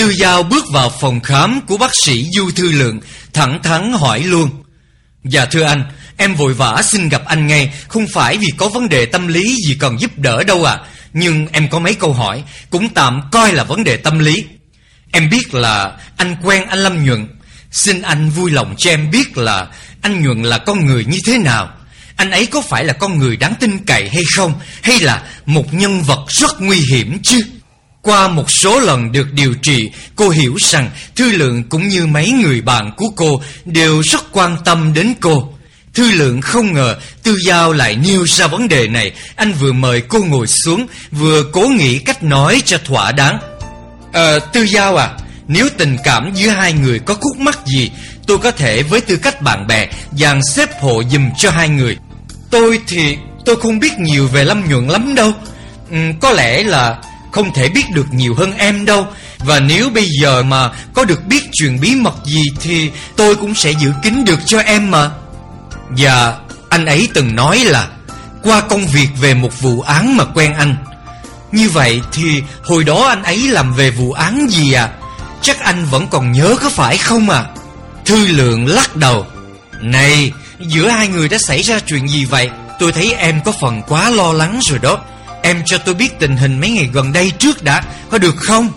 Tư Giao bước vào phòng khám của bác sĩ Du Thư Lượng, Thẳng thắn hỏi luôn. Dạ thưa anh, Em vội vã xin gặp anh ngay, Không phải vì có vấn đề tâm lý gì cần giúp đỡ đâu ạ. Nhưng em có mấy câu hỏi, Cũng tạm coi là vấn đề tâm lý. Em biết là anh quen anh Lâm Nhuận. Xin anh vui lòng cho em biết là Anh Nhuận là con người như thế nào. Anh ấy có phải là con người đáng tin cậy hay không? Hay là một nhân vật rất nguy hiểm chứ? Qua một số lần được điều trị, cô hiểu rằng Thư Lượng cũng như mấy người bạn của cô đều rất quan tâm đến cô. Thư Lượng không ngờ Tư Giao lại nêu ra vấn đề này. Anh vừa mời cô ngồi xuống, vừa cố nghĩ cách nói cho thỏa đáng. Ờ, Tư Giao à, nếu tình cảm giữa hai người có khúc mắc gì, tôi có thể với tư cách bạn bè dàn xếp hộ dùm cho hai người. Tôi thì tôi không biết nhiều về Lâm Nhuận lắm đâu. Ừ, có lẽ là không thể biết được nhiều hơn em đâu. Và nếu bây giờ mà có được biết chuyện bí mật gì Thì tôi cũng sẽ giữ kín được cho em mà. Và anh ấy từng nói là, Qua công việc về một vụ án mà quen anh. Như vậy thì hồi đó anh ấy làm về vụ án gì à? Chắc anh vẫn còn nhớ có phải không à? Thư lượng lắc đầu. Này, giữa hai người đã xảy ra chuyện gì vậy? Tôi thấy em có phần quá lo lắng rồi đó. Em cho tôi biết tình hình mấy ngày gần đây trước đã, Có được không?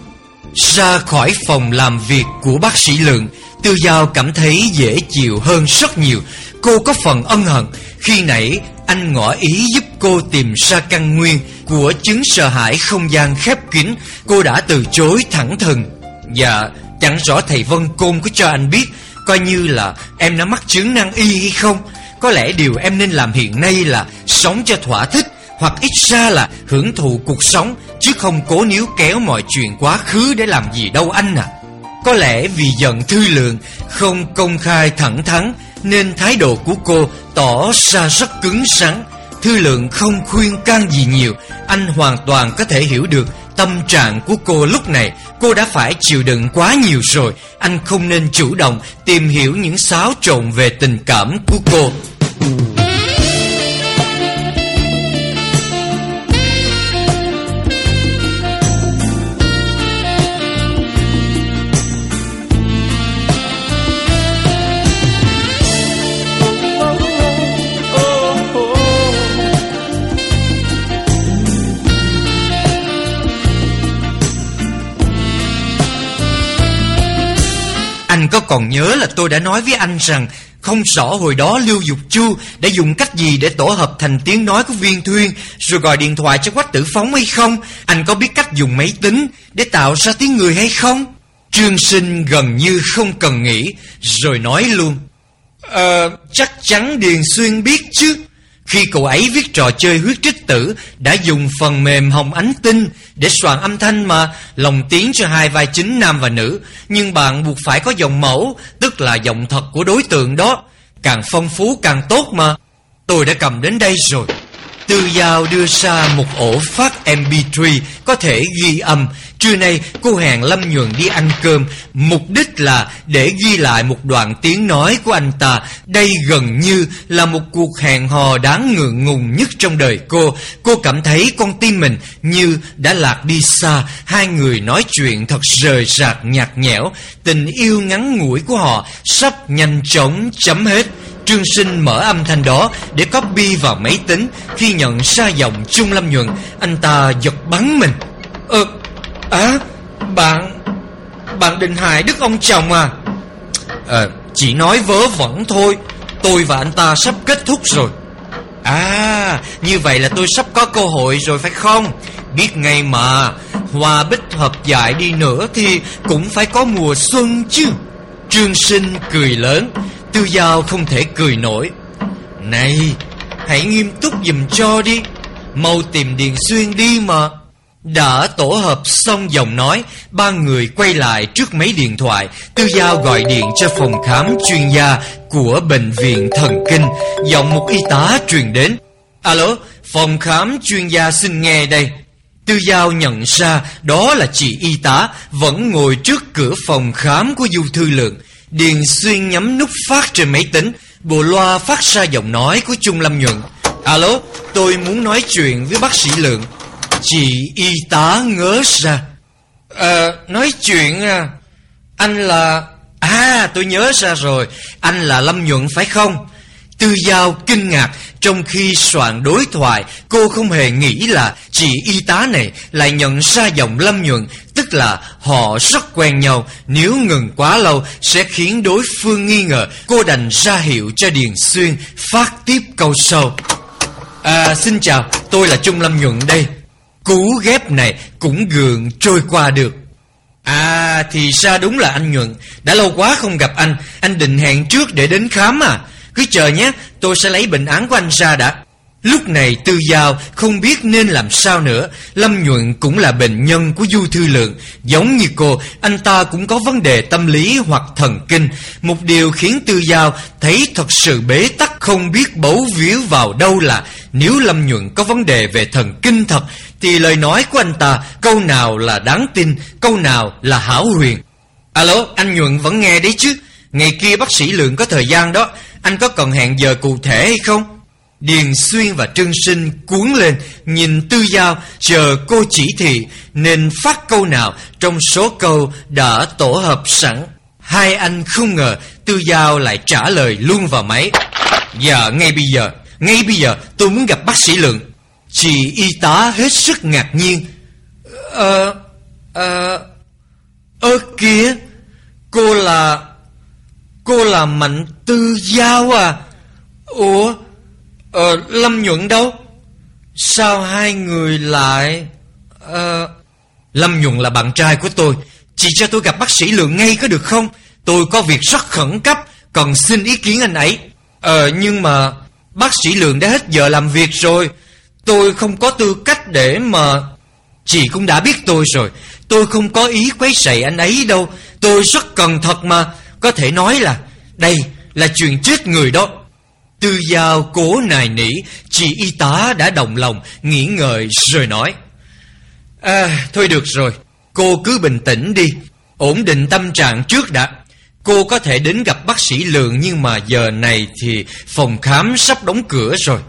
Ra khỏi phòng làm việc của bác sĩ Lượng Tư Giao cảm thấy dễ chịu hơn rất nhiều. Cô có phần ân hận. Khi nãy, anh ngỏ ý giúp cô tìm ra căn nguyên Của chứng sợ hãi không gian khép kín. Cô đã từ chối thẳng thừng. Dạ chẳng rõ thầy Vân Côn có cho anh biết, Coi như là em đã mắc chứng năng y hay không. Có lẽ điều em nên làm hiện nay là Sống cho thỏa thích hoặc ít ra là hưởng thụ cuộc sống chứ không cố níu kéo mọi chuyện quá khứ để làm gì đâu anh à. Có lẽ vì giận thư lượng không công khai thẳng thắn nên thái độ của cô tỏ ra rất cứng rắn. Thư lượng không khuyên can gì nhiều, anh hoàn toàn có thể hiểu được tâm trạng của cô lúc này. Cô đã phải chịu đựng quá nhiều rồi, anh không nên chủ động tìm hiểu những xáo trộn về tình cảm của cô. Anh có còn nhớ là tôi đã nói với anh rằng không rõ hồi đó Lưu Dục Chu đã dùng cách gì để tổ hợp thành tiếng nói của viên thuyên rồi gọi điện thoại cho Quách Tử Phóng hay không? Anh có biết cách dùng máy tính để tạo ra tiếng người hay không? Trương Sinh gần như không cần nghĩ rồi nói luôn. Ờ, chắc chắn Điền Xuyên biết chứ. Khi cậu ấy viết trò chơi huyết trích tử, Đã dùng phần mềm hồng ánh tinh Để soạn âm thanh mà Lồng tiếng cho hai vai chính nam và nữ. Nhưng bạn buộc phải có giọng mẫu, Tức là giọng thật của đối tượng đó. Càng phong phú càng tốt mà. Tôi đã cầm đến đây rồi. Tư Giao đưa ra một ổ phát MP3 có thể ghi âm. Trưa nay cô hẹn Lâm Nhuận đi ăn cơm. Mục đích là để ghi lại một đoạn tiếng nói của anh ta. Đây gần như là một cuộc hẹn hò đáng ngượng ngùng nhất trong đời cô. Cô cảm thấy con tim mình như đã lạc đi xa. Hai người nói chuyện thật rời rạc nhạt nhẽo. Tình yêu ngắn ngủi của họ sắp nhanh chóng chấm hết. Trương Sinh mở âm thanh đó để copy vào máy tính Khi nhận ra giọng Trung Lâm Nhuận Anh ta giật bắn mình Ờ, à, bạn, bạn định hại đức ông chồng à. Ờ, chỉ nói vớ vẩn thôi Tôi và anh ta sắp kết thúc rồi. À, như vậy là tôi sắp có cơ hội rồi phải không? Biết ngay mà Hoa bích hợp dại đi nữa thì cũng phải có mùa xuân chứ. Trương Sinh cười lớn Tư Giao không thể cười nổi. Này Hãy nghiêm túc dùm cho đi Mau tìm Điền Xuyên đi mà. Đã tổ hợp xong giọng nói Ba người quay lại trước máy điện thoại. Tư Giao gọi điện cho phòng khám chuyên gia Của Bệnh viện Thần Kinh. Giọng một y tá truyền đến. Alo Phòng khám chuyên gia xin nghe đây. Tư Giao nhận ra đó là chị y tá Vẫn ngồi trước cửa phòng khám của Du Thư Lượng. Điền Xuyên nhắm nút phát trên máy tính Bộ loa phát ra giọng nói của Trung Lâm Nhuận. Alo, tôi muốn nói chuyện với bác sĩ Lượng. Chị y tá ngớ ra. Ờ, nói chuyện à Anh là À tôi nhớ ra rồi Anh là Lâm Nhuận phải không? Tư Giao kinh ngạc Trong khi soạn đối thoại Cô không hề nghĩ là chị y tá này Lại nhận ra giọng Lâm Nhuận Tức là họ rất quen nhau. Nếu ngừng quá lâu Sẽ khiến đối phương nghi ngờ. Cô đành ra hiệu cho Điền Xuyên Phát tiếp câu sau. À xin chào Tôi là Trung Lâm Nhuận đây. Cú ghép này cũng gượng trôi qua được. À thì ra đúng là anh Nhuận. Đã lâu quá không gặp anh. Anh định hẹn trước để đến khám à. Cứ chờ nhé, Tôi sẽ lấy bệnh án của anh ra đã. Lúc này Tư Giao không biết nên làm sao nữa. Lâm Nhuận cũng là bệnh nhân của Du Thư Lượng. Giống như cô, Anh ta cũng có vấn đề tâm lý hoặc thần kinh. Một điều khiến Tư Giao thấy thật sự bế tắc Không biết bấu víu vào đâu là Nếu Lâm Nhuận có vấn đề về thần kinh thật thì lời nói của anh ta, Câu nào là đáng tin, Câu nào là hảo huyền. Alo, anh Nhuận vẫn nghe đấy chứ? Ngày kia bác sĩ Lượng có thời gian đó, Anh có cần hẹn giờ cụ thể hay không? Điền Xuyên và trương Sinh cuốn lên, Nhìn Tư Giao, chờ cô chỉ thị, Nên phát câu nào trong số câu đã tổ hợp sẵn. Hai anh không ngờ, Tư Giao lại trả lời luôn vào máy. Dạ ngay bây giờ, Ngay bây giờ tôi muốn gặp bác sĩ Lượng. Chị y tá hết sức ngạc nhiên Ờ Ờ Ơ kìa Cô là Cô là Mạnh Tư Giao à Ủa Ờ, Lâm Nhuận đâu? Sao hai người lại... Ờ... Lâm Nhuận là bạn trai của tôi. Chị cho tôi gặp bác sĩ Lượng ngay có được không? Tôi có việc rất khẩn cấp, cần xin ý kiến anh ấy. Ờ, nhưng mà... Bác sĩ Lượng đã hết giờ làm việc rồi. Tôi không có tư cách để mà... Chị cũng đã biết tôi rồi. Tôi không có ý quấy rầy anh ấy đâu. Tôi rất cần thật mà. Có thể nói là... Đây là chuyện chết người đó. Tư Giao cố nài nỉ, chị y tá đã đồng lòng, nghĩ ngợi rồi nói. À, thôi được rồi, cô cứ bình tĩnh đi, ổn định tâm trạng trước đã. Cô có thể đến gặp bác sĩ Lượng nhưng mà giờ này thì phòng khám sắp đóng cửa rồi.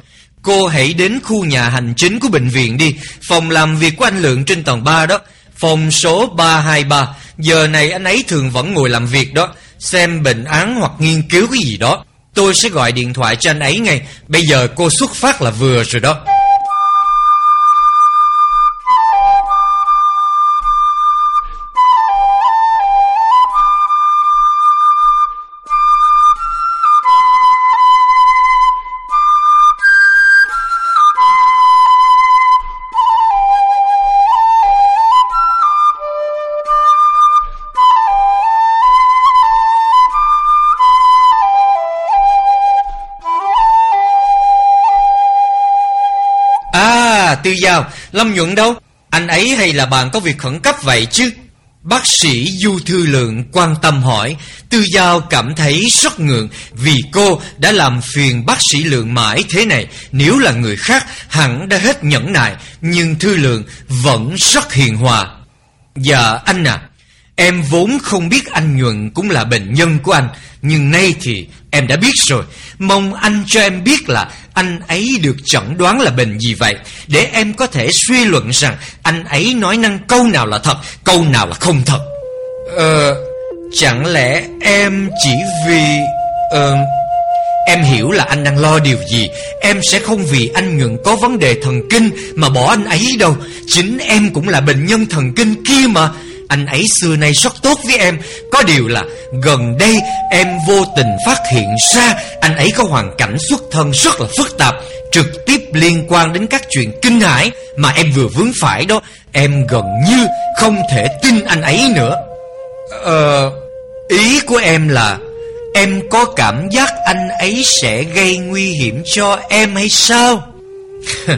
Cô hãy đến khu nhà hành chính của bệnh viện đi, phòng làm việc của anh Lượng trên tầng 3 đó, phòng số 323. Giờ này anh ấy thường vẫn ngồi làm việc đó, xem bệnh án hoặc nghiên cứu cái gì đó. Tôi sẽ gọi điện thoại cho anh ấy ngay. Bây giờ cô xuất phát là vừa rồi đó. Tư Giao. Lâm Nhuận đâu? Anh ấy hay là bạn có việc khẩn cấp vậy chứ? Bác sĩ Du Thư Lượng quan tâm hỏi. Tư Giao cảm thấy rất ngượng Vì cô đã làm phiền bác sĩ Lượng mãi thế này. Nếu là người khác, hẳn đã hết nhẫn nại, Nhưng Thư Lượng vẫn rất hiền hòa. Dạ anh à Em vốn không biết anh Nhuận cũng là bệnh nhân của anh, Nhưng nay thì em đã biết rồi. Mong anh cho em biết là anh ấy được chẩn đoán là bệnh gì vậy Để em có thể suy luận rằng Anh ấy nói năng câu nào là thật Câu nào là không thật. Ờ Chẳng lẽ em chỉ vì Ờ Em hiểu là anh đang lo điều gì Em sẽ không vì anh Nhuận có vấn đề thần kinh Mà bỏ anh ấy đâu. Chính em cũng là bệnh nhân thần kinh kia mà anh ấy xưa nay rất tốt với em. Có điều là gần đây em vô tình phát hiện ra Anh ấy có hoàn cảnh xuất thân rất là phức tạp, Trực tiếp liên quan đến các chuyện kinh hãi Mà em vừa vướng phải đó. Em gần như không thể tin anh ấy nữa. Ờ... Ý của em là Em có cảm giác anh ấy sẽ gây nguy hiểm cho em hay sao?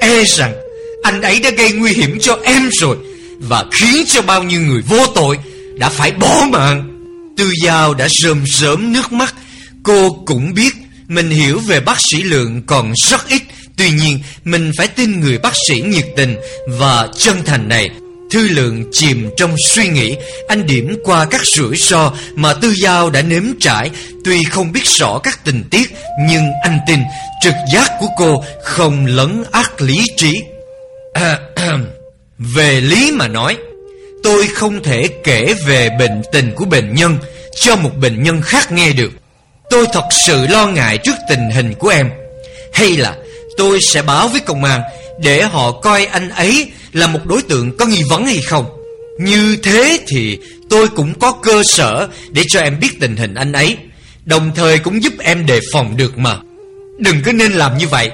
e rằng anh ấy đã gây nguy hiểm cho em rồi và khiến cho bao nhiêu người vô tội đã phải bỏ mạng. Tư Giao đã rơm rớm nước mắt. Cô cũng biết mình hiểu về bác sĩ Lượng còn rất ít. Tuy nhiên, mình phải tin người bác sĩ nhiệt tình và chân thành này. Thư Lượng chìm trong suy nghĩ, anh điểm qua các rủi ro mà Tư Giao đã nếm trải. Tuy không biết rõ các tình tiết, nhưng anh tin trực giác của cô không lấn ác lý trí. À, Về lý mà nói, Tôi không thể kể về bệnh tình của bệnh nhân Cho một bệnh nhân khác nghe được. Tôi thật sự lo ngại trước tình hình của em. Hay là tôi sẽ báo với công an Để họ coi anh ấy là một đối tượng có nghi vấn hay không. Như thế thì tôi cũng có cơ sở Để cho em biết tình hình anh ấy. Đồng thời cũng giúp em đề phòng được mà. Đừng có nên làm như vậy.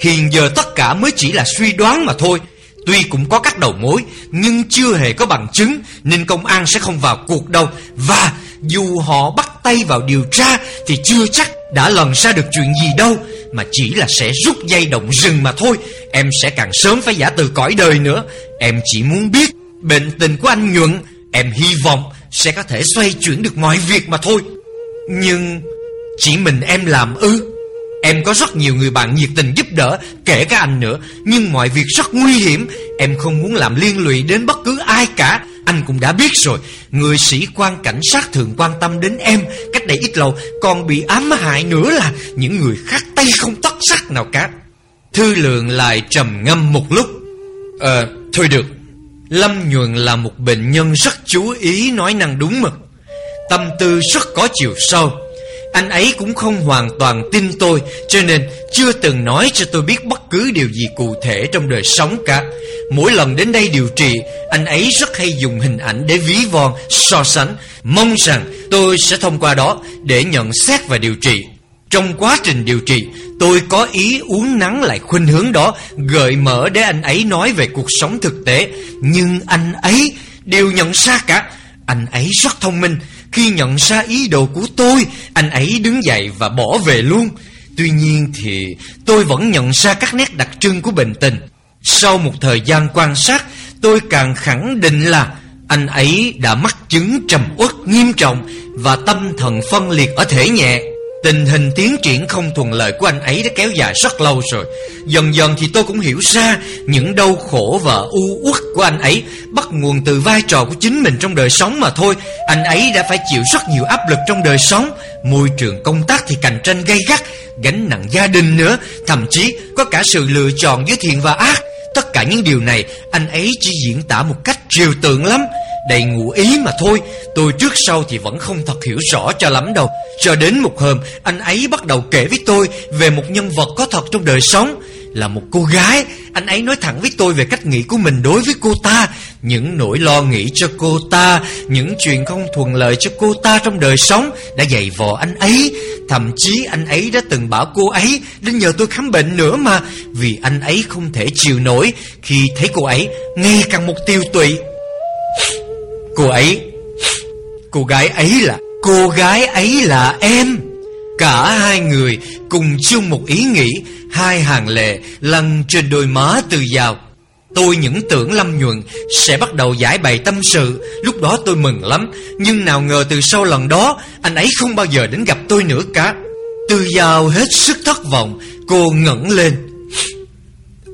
Hiện giờ tất cả mới chỉ là suy đoán mà thôi. Tuy cũng có các đầu mối, Nhưng chưa hề có bằng chứng, Nên công an sẽ không vào cuộc đâu. Và dù họ bắt tay vào điều tra, Thì chưa chắc đã lần ra được chuyện gì đâu, Mà chỉ là sẽ rút dây động rừng mà thôi. Em sẽ càng sớm phải giả từ cõi đời nữa. Em chỉ muốn biết, Bệnh tình của anh Nhuận, Em hy vọng sẽ có thể xoay chuyển được mọi việc mà thôi. Nhưng Chỉ mình em làm ư? Em có rất nhiều người bạn nhiệt tình giúp đỡ, Kể cả anh nữa. Nhưng mọi việc rất nguy hiểm. Em không muốn làm liên lụy đến bất cứ ai cả. Anh cũng đã biết rồi. Người sĩ quan cảnh sát thường quan tâm đến em. Cách đây ít lâu, Còn bị ám hại nữa là Những người khác tay không tất sắc nào cả. Thư lượng lại trầm ngâm một lúc. Ờ thôi được. Lâm Nhuận là một bệnh nhân rất chú ý nói năng đúng mực. Tâm tư rất có chiều sâu anh ấy cũng không hoàn toàn tin tôi Cho nên chưa từng nói cho tôi biết bất cứ điều gì cụ thể trong đời sống cả. Mỗi lần đến đây điều trị Anh ấy rất hay dùng hình ảnh để ví von, so sánh. Mong rằng tôi sẽ thông qua đó để nhận xét và điều trị. Trong quá trình điều trị Tôi có ý uống nắng lại khuynh hướng đó Gợi mở để anh ấy nói về cuộc sống thực tế. Nhưng anh ấy đều nhận ra cả. Anh ấy rất thông minh khi nhận ra ý đồ của tôi, Anh ấy đứng dậy và bỏ về luôn. Tuy nhiên thì tôi vẫn nhận ra các nét đặc trưng của bệnh tình. Sau một thời gian quan sát, Tôi càng khẳng định là Anh ấy đã mắc chứng trầm uất nghiêm trọng Và tâm thần phân liệt ở thể nhẹ. Tình hình tiến triển không thuận lợi của anh ấy đã kéo dài rất lâu rồi. Dần dần thì tôi cũng hiểu ra Những đau khổ và u uất của anh ấy Bắt nguồn từ vai trò của chính mình trong đời sống mà thôi. Anh ấy đã phải chịu rất nhiều áp lực trong đời sống. Môi trường công tác thì cạnh tranh gay gắt, Gánh nặng gia đình nữa. Thậm chí có cả sự lựa chọn giữa thiện và ác. Tất cả những điều này Anh ấy chỉ diễn tả một cách triều tượng lắm đầy ngụ ý mà thôi. Tôi trước sau thì vẫn không thật hiểu rõ cho lắm đâu. Cho đến một hôm, Anh ấy bắt đầu kể với tôi Về một nhân vật có thật trong đời sống. Là một cô gái. Anh ấy nói thẳng với tôi về cách nghĩ của mình đối với cô ta. Những nỗi lo nghĩ cho cô ta, Những chuyện không thuận lợi cho cô ta trong đời sống Đã dày vò anh ấy. Thậm chí anh ấy đã từng bảo cô ấy, Đến nhờ tôi khám bệnh nữa mà. Vì anh ấy không thể chịu nổi Khi thấy cô ấy ngày càng một tiêu tụy. Cô ấy, Cô gái ấy là, Cô gái ấy là em. Cả hai người cùng chung một ý nghĩ, Hai hàng lệ lăn trên đôi má từ giàu Tôi những tưởng Lâm Nhuận sẽ bắt đầu giải bày tâm sự, Lúc đó tôi mừng lắm. Nhưng nào ngờ từ sau lần đó, Anh ấy không bao giờ đến gặp tôi nữa cả. Từ giàu hết sức thất vọng, Cô ngẩng lên.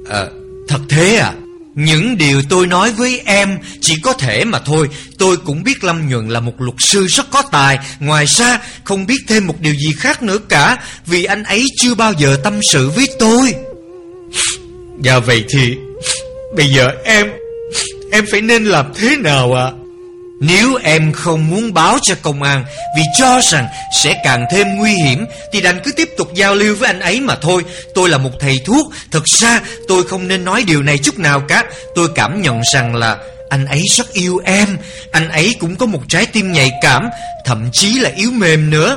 À thật thế à? Những điều tôi nói với em chỉ có thể mà thôi. Tôi cũng biết Lâm Nhuận là một luật sư rất có tài. Ngoài ra, không biết thêm một điều gì khác nữa cả, Vì anh ấy chưa bao giờ tâm sự với tôi. Dạ vậy thì, Bây giờ em Em phải nên làm thế nào ạ? à? Nếu em không muốn báo cho công an Vì cho rằng sẽ càng thêm nguy hiểm, Thì đành cứ tiếp tục giao lưu với anh ấy mà thôi. Tôi là một thầy thuốc, Thật ra tôi không nên nói điều này chút nào cả. Tôi cảm nhận rằng là anh ấy rất yêu em, Anh ấy cũng có một trái tim nhạy cảm, Thậm chí là yếu mềm nữa.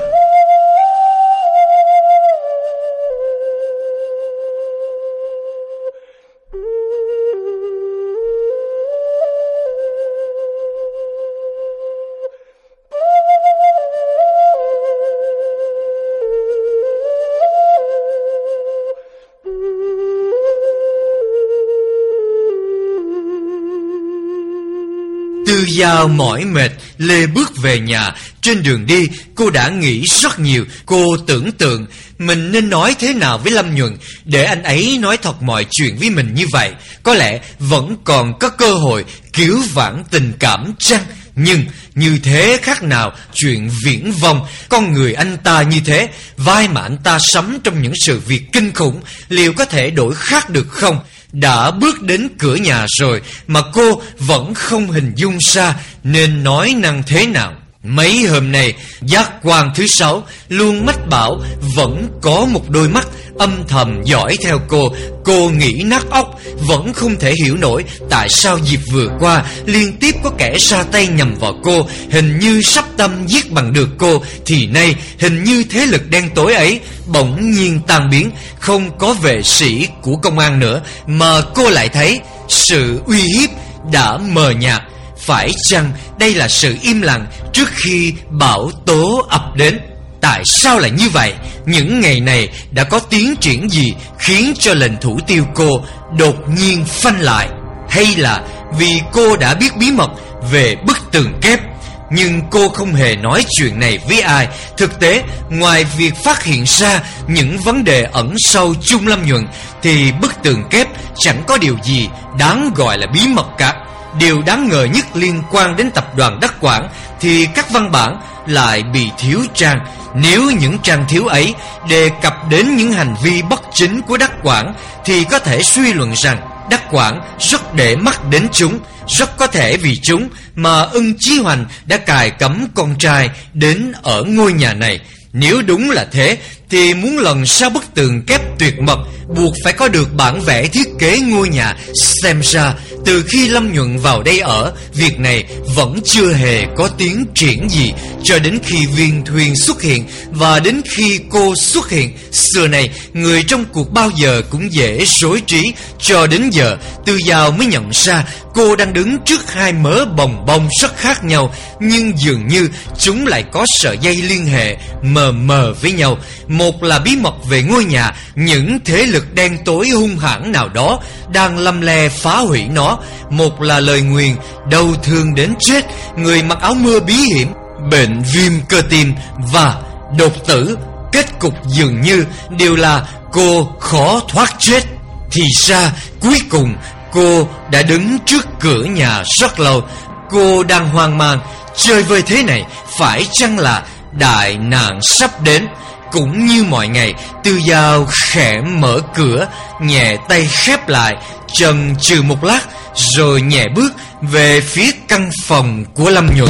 Tư Giao mỏi mệt, Lê bước về nhà. Trên đường đi, cô đã nghĩ rất nhiều. Cô tưởng tượng Mình nên nói thế nào với Lâm Nhuận. Để anh ấy nói thật mọi chuyện với mình như vậy, Có lẽ vẫn còn có cơ hội Cứu vãn tình cảm chăng? Nhưng như thế khác nào chuyện viễn vong Con người anh ta như thế, Vai mà anh ta sắm trong những sự việc kinh khủng, Liệu có thể đổi khác được không? Đã bước đến cửa nhà rồi Mà cô vẫn không hình dung ra Nên nói năng thế nào. Mấy hôm nay, Giác quan thứ sáu Luôn mách bảo Vẫn có một đôi mắt âm thầm dõi theo cô. Cô nghĩ nát óc, Vẫn không thể hiểu nổi Tại sao dịp vừa qua Liên tiếp có kẻ ra tay nhầm vào cô. Hình như sắp tâm giết bằng được cô, Thì nay hình như thế lực đen tối ấy Bỗng nhiên tan biến. Không có vệ sĩ của công an nữa, Mà cô lại thấy Sự uy hiếp đã mờ nhạt. Phải chăng đây là sự im lặng trước khi bão tố ập đến? Tại sao lại như vậy? Những ngày này đã có tiến triển gì khiến cho lệnh thủ tiêu cô đột nhiên phanh lại? Hay là vì cô đã biết bí mật về bức tường kép, nhưng cô không hề nói chuyện này với ai Thực tế, ngoài việc phát hiện ra những vấn đề ẩn sâu chung Lâm Nhuận, Thì bức tường kép chẳng có điều gì đáng gọi là bí mật cả Điều đáng ngờ nhất liên quan đến tập đoàn Đắc Quảng Thì các văn bản lại bị thiếu trang nếu những trang thiếu ấy đề cập đến những hành vi bất chính của Đắc Quảng, Thì có thể suy luận rằng Đắc Quảng rất để mắt đến chúng, Rất có thể vì chúng mà ưng Chí Hoành đã cài cấm con trai đến ở ngôi nhà này. Nếu đúng là thế, thì muốn lần sau bức tường kép tuyệt mật, buộc phải có được bản vẽ thiết kế ngôi nhà xem ra từ khi Lâm Nhuận vào đây ở, Việc này vẫn chưa hề có tiến triển gì, Cho đến khi viên thuyền xuất hiện Và đến khi cô xuất hiện. Xưa này, người trong cuộc bao giờ cũng dễ rối trí, Cho đến giờ, Tư Giao mới nhận ra Cô đang đứng trước hai mớ bồng bông rất khác nhau, Nhưng dường như chúng lại có sợi dây liên hệ mờ mờ với nhau. Một là bí mật về ngôi nhà, Những thế lực đen tối hung hãn nào đó Đang lâm le phá hủy nó một là lời nguyền, Đau thương đến chết, Người mặc áo mưa bí hiểm, Bệnh viêm cơ tim Và đột tử. Kết cục dường như đều là cô khó thoát chết. Thì ra, cuối cùng, cô đã đứng trước cửa nhà rất lâu. Cô đang hoang mang, Chơi vơi thế này Phải chăng là đại nạn sắp đến? Cũng như mọi ngày, Tư Giao khẽ mở cửa, Nhẹ tay khép lại Chần chừ một lát Rồi nhẹ bước về phía căn phòng của Lâm Nhuận.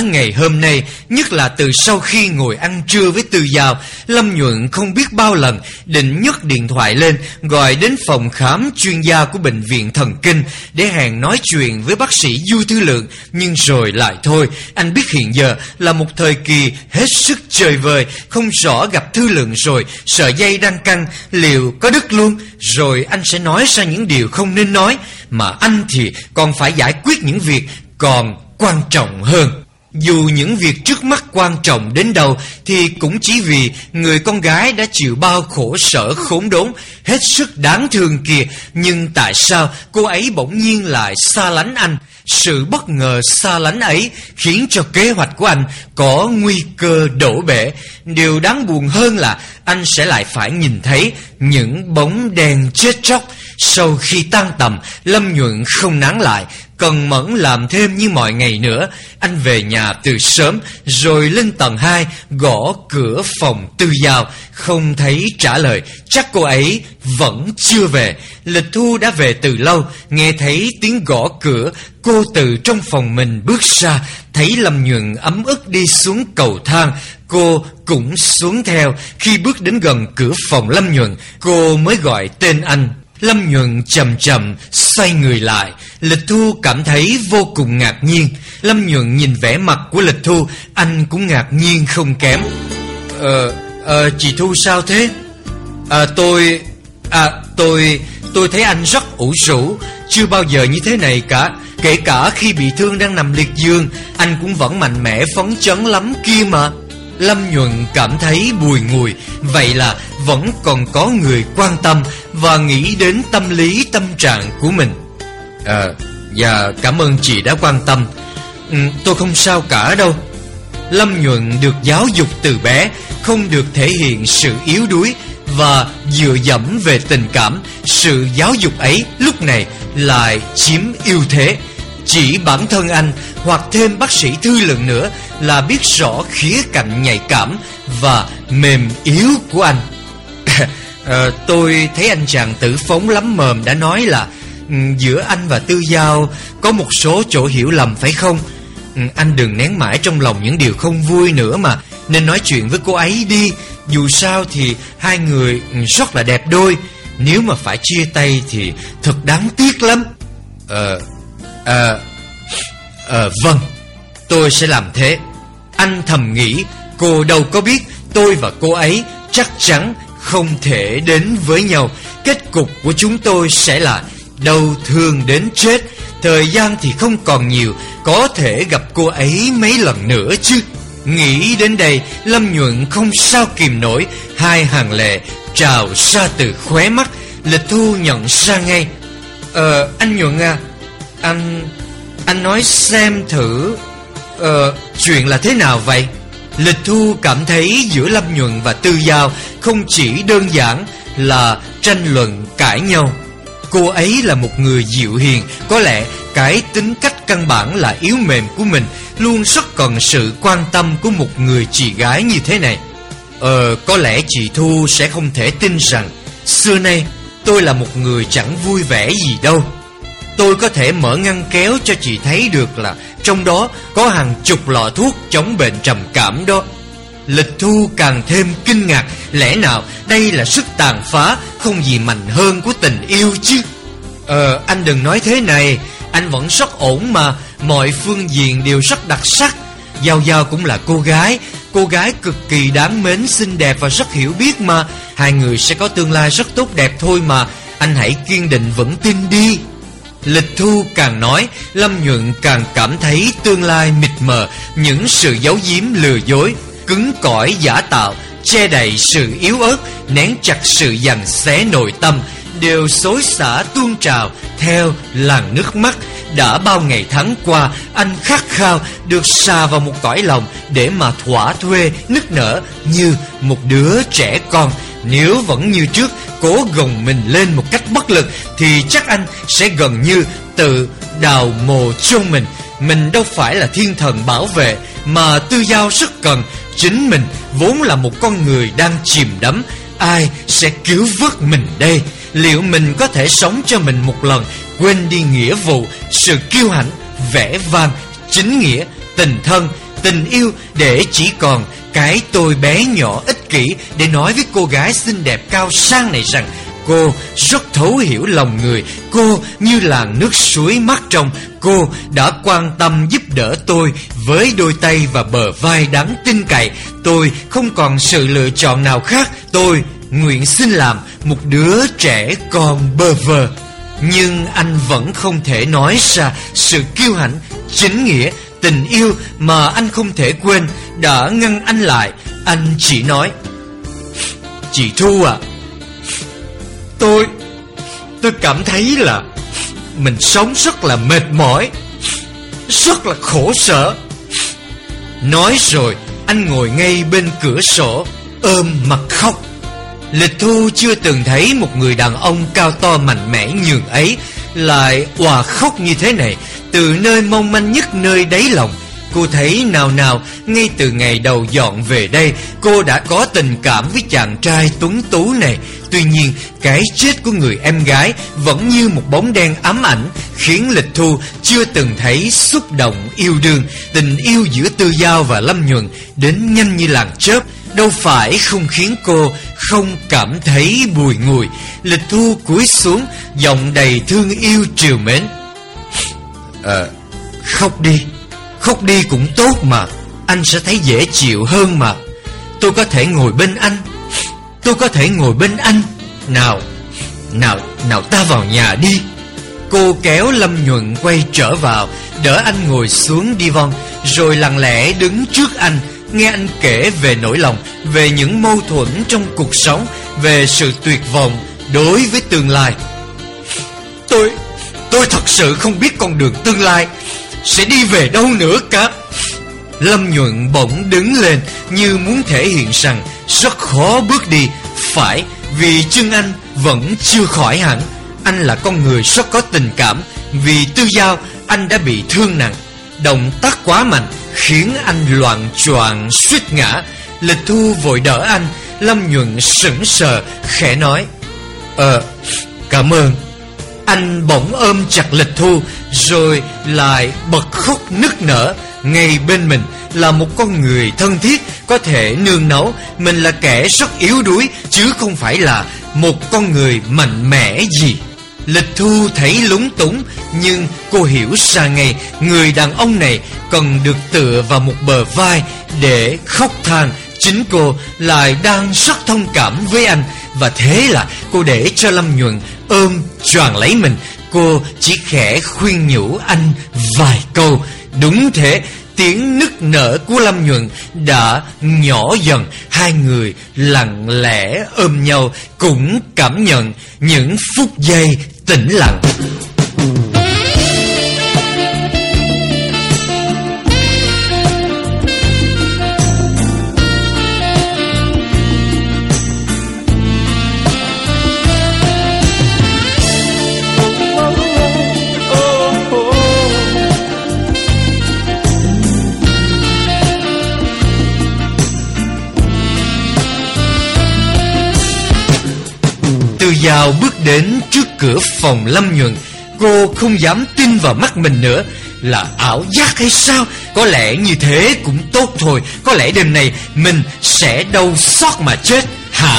Ngày hôm nay, nhất là từ sau khi ngồi ăn trưa với Tư Giao, Lâm Nhuận không biết bao lần định nhấc điện thoại lên gọi đến phòng khám chuyên gia của bệnh viện thần kinh để hẹn nói chuyện với bác sĩ Du Thư Lượng, nhưng rồi lại thôi. Anh biết hiện giờ là một thời kỳ hết sức trời vời, không rõ gặp Thư Lượng rồi, sợi dây đang căng, liệu có đứt luôn, rồi anh sẽ nói ra những điều không nên nói, mà anh thì còn phải giải quyết những việc còn quan trọng hơn. Dù những việc trước mắt quan trọng đến đâu, Thì cũng chỉ vì người con gái đã chịu bao khổ sở khốn đốn, Hết sức đáng thương kìa Nhưng tại sao cô ấy bỗng nhiên lại xa lánh anh? Sự bất ngờ xa lánh ấy Khiến cho kế hoạch của anh có nguy cơ đổ bể. Điều đáng buồn hơn là Anh sẽ lại phải nhìn thấy những bóng đèn chết chóc Sau khi tan tầm, Lâm nhuận không nán lại. Cần mẫn làm thêm như mọi ngày nữa. Anh về nhà từ sớm, Rồi lên tầng 2 Gõ cửa phòng tư giao. Không thấy trả lời. Chắc cô ấy vẫn chưa về. Lịch thu đã về từ lâu, Nghe thấy tiếng gõ cửa. Cô từ trong phòng mình bước ra, Thấy Lâm Nhuận ấm ức đi xuống cầu thang. Cô cũng xuống theo. Khi bước đến gần cửa phòng Lâm Nhuận, Cô mới gọi tên anh. Lâm Nhuận chậm chậm xoay người lại. Lịch Thu cảm thấy vô cùng ngạc nhiên. Lâm Nhuận nhìn vẻ mặt của Lịch Thu Anh cũng ngạc nhiên không kém. Ờ, ờ chị Thu sao thế? À tôi À tôi Tôi thấy anh rất ủ rũ. Chưa bao giờ như thế này cả. Kể cả khi bị thương đang nằm liệt giường Anh cũng vẫn mạnh mẽ phấn chấn lắm kia mà. Lâm Nhuận cảm thấy bùi ngùi. Vậy là vẫn còn có người quan tâm Và nghĩ đến tâm lý tâm trạng của mình. À, dạ cảm ơn chị đã quan tâm. Ừ, Tôi không sao cả đâu. Lâm Nhuận được giáo dục từ bé Không được thể hiện sự yếu đuối Và dựa dẫm về tình cảm. Sự giáo dục ấy lúc này lại chiếm ưu thế. Chỉ bản thân anh hoặc thêm bác sĩ Thư Lượng nữa Là biết rõ khía cạnh nhạy cảm và mềm yếu của anh. À, Tôi thấy anh chàng tử phóng lắm mờm đã nói là Ừ, giữa anh và Tư Giao có một số chỗ hiểu lầm, phải không? Ừ, anh đừng nén mãi trong lòng những điều không vui nữa mà, Nên nói chuyện với cô ấy đi. Dù sao thì hai người ừ, rất là đẹp đôi. Nếu mà phải chia tay thì thật đáng tiếc lắm. Ờ Ờ Ờ vâng Tôi sẽ làm thế. Anh thầm nghĩ, Cô đâu có biết tôi và cô ấy chắc chắn không thể đến với nhau. Kết cục của chúng tôi sẽ là đau thương đến chết, Thời gian thì không còn nhiều, Có thể gặp cô ấy mấy lần nữa chứ. Nghĩ đến đây, Lâm Nhuận không sao kìm nổi, Hai hàng lệ trào ra từ khóe mắt, Lịch Thu nhận ra ngay. Ờ anh Nhuận à Anh Anh nói xem thử Ờ chuyện là thế nào vậy? Lịch Thu cảm thấy giữa Lâm Nhuận và Tư Giao không chỉ đơn giản là tranh luận cãi nhau. Cô ấy là một người dịu hiền, có lẽ cái tính cách căn bản là yếu mềm của mình luôn rất cần sự quan tâm của một người chị gái như thế này. Ờ, có lẽ chị Thu sẽ không thể tin rằng xưa nay tôi là một người chẳng vui vẻ gì đâu. Tôi có thể mở ngăn kéo cho chị thấy được là trong đó có hàng chục lọ thuốc chống bệnh trầm cảm đó Lịch thu càng thêm kinh ngạc. Lẽ nào đây là sức tàn phá Không gì mạnh hơn của tình yêu chứ? Ờ anh đừng nói thế này. Anh vẫn rất ổn mà. Mọi phương diện đều rất đặc sắc. Giao Giao cũng là cô gái. Cô gái cực kỳ đáng mến, xinh đẹp và rất hiểu biết mà. Hai người sẽ có tương lai rất tốt đẹp thôi mà. Anh hãy kiên định vững tin đi. Lịch Thu càng nói, Lâm Nhuận càng cảm thấy tương lai mịt mờ, những sự giấu giếm lừa dối, cứng cỏi giả tạo, che đậy sự yếu ớt, nén chặt sự dằn xé nội tâm, đều xối xả tuôn trào theo làn nước mắt. Đã bao ngày tháng qua, anh khát khao được xà vào một cõi lòng để mà thỏa thuê nức nở như một đứa trẻ con. Nếu vẫn như trước cố gồng mình lên một cách bất lực Thì chắc anh sẽ gần như tự đào mồ chôn mình Mình đâu phải là thiên thần bảo vệ mà tư giao rất cần. Chính mình vốn là một con người đang chìm đắm, Ai sẽ cứu vớt mình đây? Liệu mình có thể sống cho mình một lần, Quên đi nghĩa vụ, Sự kiêu hãnh, Vẻ vang, Chính nghĩa, Tình thân, Tình yêu Để chỉ còn? Cái tôi bé nhỏ ích kỷ để nói với cô gái xinh đẹp cao sang này rằng Cô rất thấu hiểu lòng người. Cô như làn nước suối mắt trong. Cô đã quan tâm giúp đỡ tôi Với đôi tay và bờ vai đáng tin cậy. Tôi không còn sự lựa chọn nào khác. Tôi nguyện xin làm một đứa trẻ con bơ vơ. Nhưng anh vẫn không thể nói ra sự kiêu hãnh Chính nghĩa tình yêu mà anh không thể quên. Đã ngăn anh lại. Anh chỉ nói, Chị Thu à, tôi, tôi cảm thấy là mình sống rất là mệt mỏi, rất là khổ sở. Nói rồi, anh ngồi ngay bên cửa sổ, ôm mặt khóc. Lịch Thu chưa từng thấy một người đàn ông cao to mạnh mẽ nhường ấy lại hòa khóc như thế này từ nơi mong manh nhất nơi đáy lòng Cô thấy nào nào, Ngay từ ngày đầu dọn về đây, Cô đã có tình cảm với chàng trai tuấn tú này. Tuy nhiên, cái chết của người em gái Vẫn như một bóng đen ám ảnh, Khiến Lịch Thu chưa từng thấy xúc động yêu đương. Tình yêu giữa Tư Giao và Lâm Nhuận Đến nhanh như làng chớp, Đâu phải không khiến cô không cảm thấy bùi ngùi. Lịch Thu cúi xuống, Giọng đầy thương yêu triều mến. Ờ Khóc đi. Khóc đi cũng tốt mà, Anh sẽ thấy dễ chịu hơn mà. Tôi có thể ngồi bên anh, Tôi có thể ngồi bên anh. Nào Nào Nào ta vào nhà đi. Cô kéo Lâm Nhuận quay trở vào, Đỡ anh ngồi xuống đi vong, Rồi lặng lẽ đứng trước anh, Nghe anh kể về nỗi lòng, Về những mâu thuẫn trong cuộc sống, Về sự tuyệt vọng đối với tương lai. Tôi Tôi thật sự không biết con đường tương lai. Sẽ đi về đâu nữa cả. Lâm nhuận bỗng đứng lên, Như muốn thể hiện rằng Rất khó bước đi. Phải, vì chân anh vẫn chưa khỏi hẳn. Anh là con người rất có tình cảm. Vì tư giao, anh đã bị thương nặng. Động tác quá mạnh Khiến anh loạn choạng suýt ngã. Lịch thu vội đỡ anh. Lâm nhuận sững sờ, Khẽ nói Ờ cảm ơn. Anh bỗng ôm chặt lịch thu, Rồi lại bật khóc nức nở. Ngay bên mình là một con người thân thiết, Có thể nương nấu Mình là kẻ rất yếu đuối, Chứ không phải là một con người mạnh mẽ gì. Lịch Thu thấy lúng túng, Nhưng cô hiểu ra ngay Người đàn ông này cần được tựa vào một bờ vai Để khóc than. Chính cô lại đang rất thông cảm với anh, Và thế là cô để cho Lâm Nhuận ôm choàng lấy mình. Cô chỉ khẽ khuyên nhủ anh vài câu. Đúng thế, Tiếng nức nở của Lâm Nhuận đã nhỏ dần. Hai người lặng lẽ ôm nhau Cũng cảm nhận những phút giây tĩnh lặng. Giao bước đến trước cửa phòng Lâm Nhuận. Cô không dám tin vào mắt mình nữa. Là ảo giác hay sao? Có lẽ như thế cũng tốt thôi. Có lẽ đêm này mình sẽ đau xót mà chết. Hạ